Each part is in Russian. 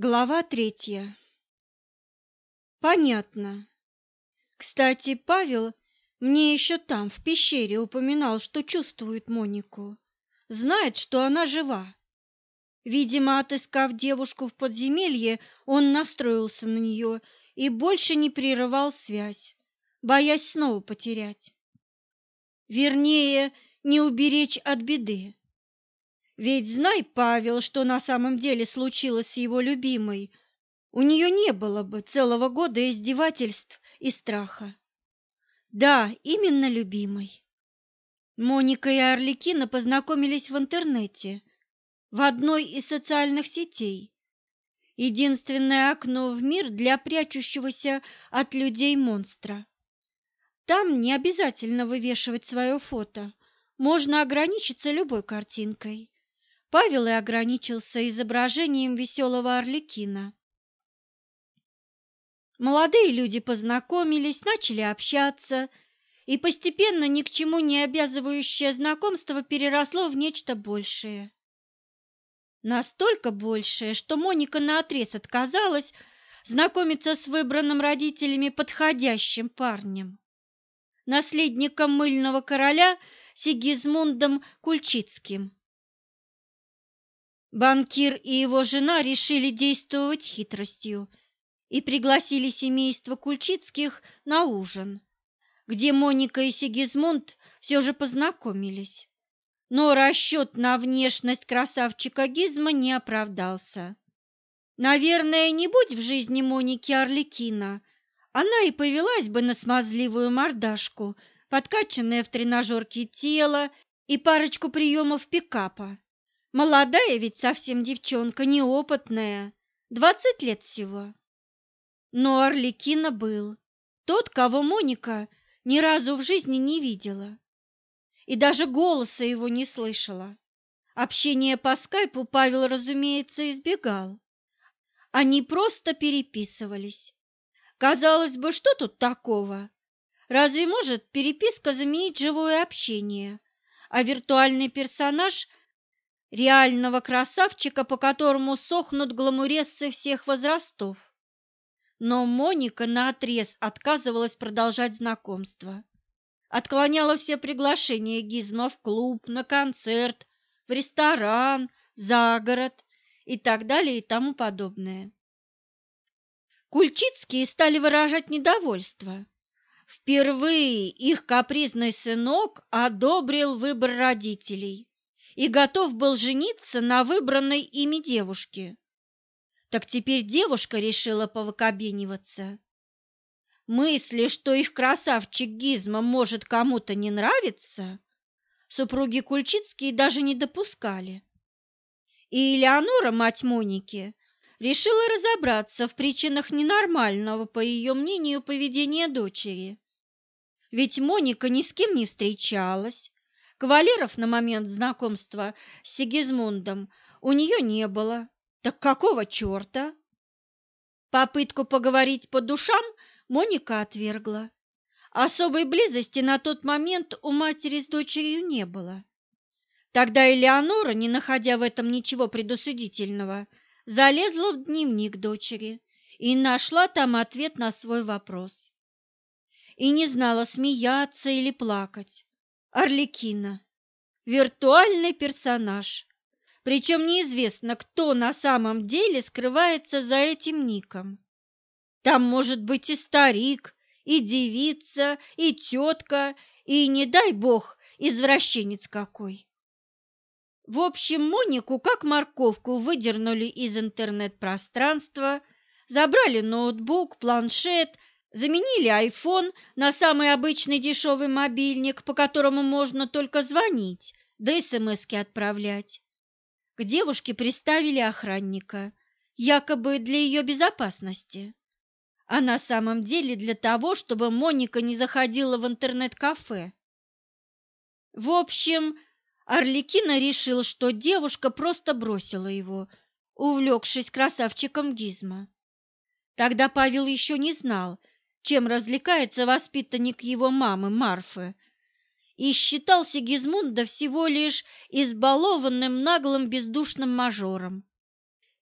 Глава третья. Понятно. Кстати, Павел мне еще там, в пещере, упоминал, что чувствует Монику. Знает, что она жива. Видимо, отыскав девушку в подземелье, он настроился на нее и больше не прерывал связь, боясь снова потерять. Вернее, не уберечь от беды. Ведь знай, Павел, что на самом деле случилось с его любимой, у нее не было бы целого года издевательств и страха. Да, именно любимой. Моника и Орликина познакомились в интернете, в одной из социальных сетей. Единственное окно в мир для прячущегося от людей монстра. Там не обязательно вывешивать свое фото, можно ограничиться любой картинкой. Павел и ограничился изображением веселого орликина. Молодые люди познакомились, начали общаться, и постепенно ни к чему не обязывающее знакомство переросло в нечто большее. Настолько большее, что Моника наотрез отказалась знакомиться с выбранным родителями подходящим парнем, наследником мыльного короля Сигизмундом Кульчицким. Банкир и его жена решили действовать хитростью и пригласили семейство Кульчицких на ужин, где Моника и Сигизмунд все же познакомились. Но расчет на внешность красавчика Гизма не оправдался. Наверное, не будь в жизни Моники Орликина, она и повелась бы на смазливую мордашку, подкачанное в тренажерке тело и парочку приемов пикапа. Молодая ведь совсем девчонка, неопытная, двадцать лет всего. Но Орликина был, тот, кого Моника ни разу в жизни не видела. И даже голоса его не слышала. Общение по скайпу Павел, разумеется, избегал. Они просто переписывались. Казалось бы, что тут такого? Разве может переписка заменить живое общение? А виртуальный персонаж реального красавчика, по которому сохнут гламурессы всех возрастов. Но Моника наотрез отказывалась продолжать знакомство. Отклоняла все приглашения Гизма в клуб, на концерт, в ресторан, за город и так далее и тому подобное. Кульчицкие стали выражать недовольство. Впервые их капризный сынок одобрил выбор родителей и готов был жениться на выбранной ими девушке. Так теперь девушка решила повыкобениваться. Мысли, что их красавчик Гизма может кому-то не нравиться, супруги Кульчицкие даже не допускали. И Элеонора, мать Моники, решила разобраться в причинах ненормального, по ее мнению, поведения дочери. Ведь Моника ни с кем не встречалась, Кавалеров на момент знакомства с Сигизмундом у нее не было. Так какого черта? Попытку поговорить по душам Моника отвергла. Особой близости на тот момент у матери с дочерью не было. Тогда Элеонора, не находя в этом ничего предусудительного, залезла в дневник дочери и нашла там ответ на свой вопрос. И не знала, смеяться или плакать. Орликина. Виртуальный персонаж. Причем неизвестно, кто на самом деле скрывается за этим ником. Там может быть и старик, и девица, и тетка, и, не дай бог, извращенец какой. В общем, Монику как морковку выдернули из интернет-пространства, забрали ноутбук, планшет Заменили iPhone на самый обычный дешевый мобильник, по которому можно только звонить, да смски отправлять. К девушке приставили охранника, якобы для ее безопасности. А на самом деле для того, чтобы Моника не заходила в интернет-кафе. В общем, Орликина решил, что девушка просто бросила его, увлекшись красавчиком Гизма. Тогда Павел еще не знал, чем развлекается воспитанник его мамы Марфы, и считал Сигизмунда всего лишь избалованным наглым бездушным мажором.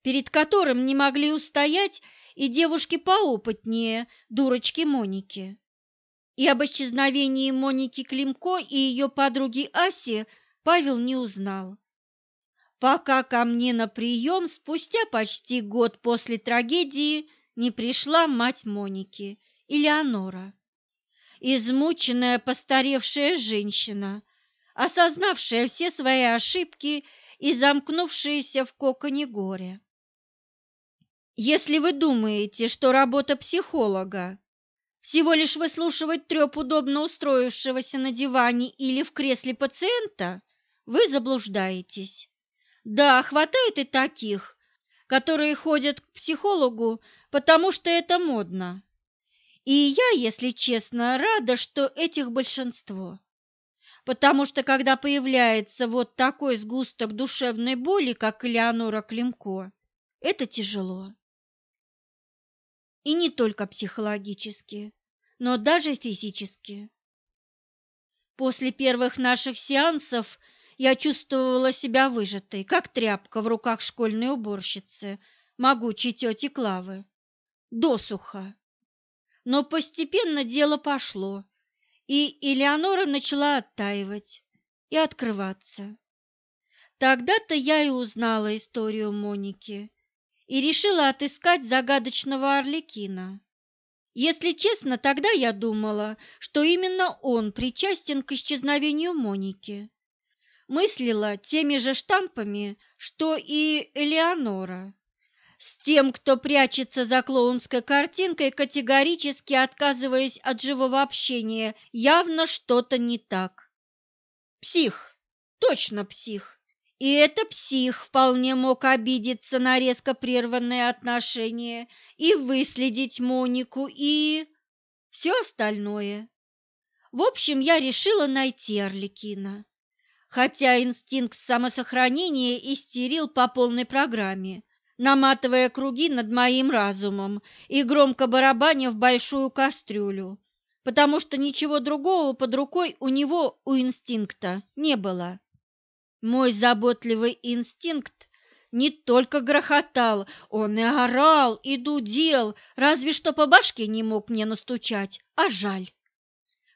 перед которым не могли устоять и девушки поопытнее, дурочки Моники. И об исчезновении Моники Климко и ее подруги Аси Павел не узнал. Пока ко мне на прием спустя почти год после трагедии не пришла мать Моники, Элеонора. Измученная постаревшая женщина, осознавшая все свои ошибки и замкнувшаяся в коконе горя. Если вы думаете, что работа психолога всего лишь выслушивать треп удобно устроившегося на диване или в кресле пациента, вы заблуждаетесь. Да, хватает и таких, которые ходят к психологу, потому что это модно. И я, если честно, рада, что этих большинство. Потому что когда появляется вот такой сгусток душевной боли, как Элеонора Климко, это тяжело. И не только психологически, но даже физически. После первых наших сеансов я чувствовала себя выжатой, как тряпка в руках школьной уборщицы, могучей тети Клавы. Досуха. Но постепенно дело пошло, и Элеонора начала оттаивать и открываться. Тогда-то я и узнала историю Моники и решила отыскать загадочного Орликина. Если честно, тогда я думала, что именно он причастен к исчезновению Моники. Мыслила теми же штампами, что и Элеонора. С тем, кто прячется за клоунской картинкой, категорически отказываясь от живого общения, явно что-то не так. Псих, точно псих. И это псих вполне мог обидеться на резко прерванные отношения и выследить Монику и... все остальное. В общем, я решила найти Орликина. Хотя инстинкт самосохранения истерил по полной программе – наматывая круги над моим разумом и громко барабаня в большую кастрюлю, потому что ничего другого под рукой у него, у инстинкта, не было. Мой заботливый инстинкт не только грохотал, он и орал, и дудел, разве что по башке не мог мне настучать, а жаль.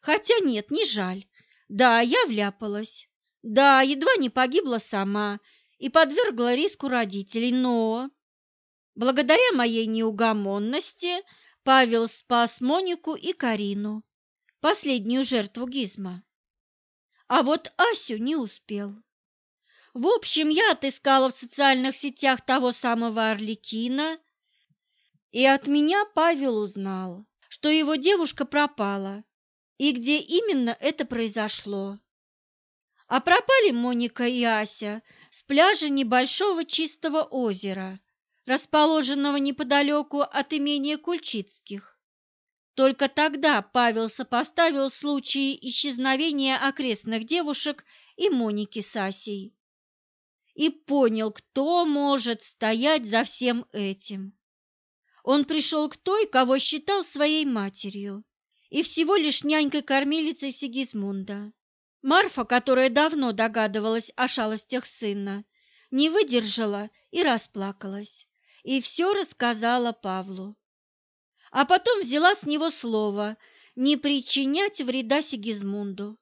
Хотя нет, не жаль. Да, я вляпалась. Да, едва не погибла сама, и подвергла риску родителей, но... Благодаря моей неугомонности Павел спас Монику и Карину, последнюю жертву Гизма. А вот Асю не успел. В общем, я отыскала в социальных сетях того самого Орликина, и от меня Павел узнал, что его девушка пропала, и где именно это произошло. А пропали Моника и Ася с пляжа небольшого чистого озера, расположенного неподалеку от имения Кульчицких. Только тогда Павел сопоставил случаи исчезновения окрестных девушек и Моники с Асей и понял, кто может стоять за всем этим. Он пришел к той, кого считал своей матерью, и всего лишь нянькой-кормилицей Сигизмунда. Марфа, которая давно догадывалась о шалостях сына, не выдержала и расплакалась, и все рассказала Павлу. А потом взяла с него слово не причинять вреда Сигизмунду.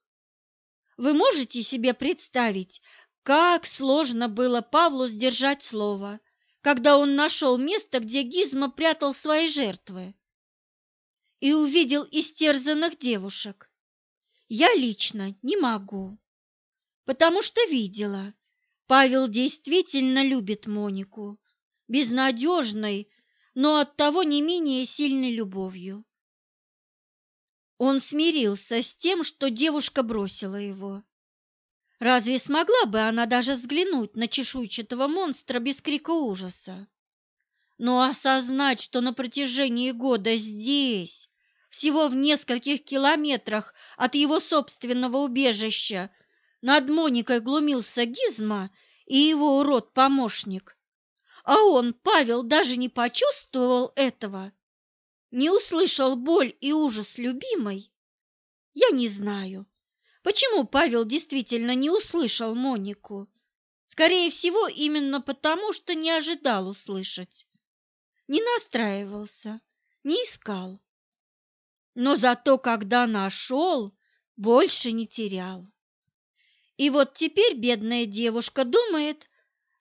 Вы можете себе представить, как сложно было Павлу сдержать слово, когда он нашел место, где Гизма прятал свои жертвы, и увидел истерзанных девушек. Я лично не могу, потому что видела. Павел действительно любит Монику, безнадежной, но оттого не менее сильной любовью. Он смирился с тем, что девушка бросила его. Разве смогла бы она даже взглянуть на чешуйчатого монстра без крика ужаса? Но осознать, что на протяжении года здесь, всего в нескольких километрах от его собственного убежища, над Моникой глумился Гизма и его урод-помощник. А он, Павел, даже не почувствовал этого, не услышал боль и ужас любимой. Я не знаю, почему Павел действительно не услышал Монику. Скорее всего, именно потому, что не ожидал услышать. Не настраивался, не искал. Но зато, когда нашел, больше не терял. И вот теперь бедная девушка думает,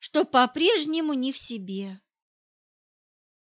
что по-прежнему не в себе.